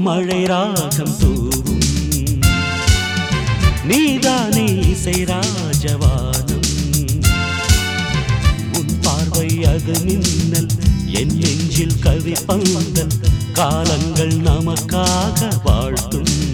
மழை ராகம் தூவும். நீதானே இசை ராஜவானம் உன் பார்வை அது மின்னல் என் நெஞ்சில் கவி பந்தல் காலங்கள் நமக்காக வாழ்த்தும்.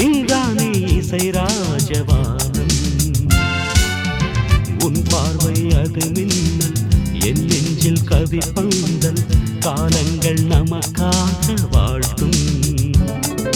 நீதானே இசை ராஜவானம். உன் பார்வை அது மின்னல் என் நெஞ்சில் கவி பந்தல் காலங்கள் நமக்காக வாழ்த்தும்.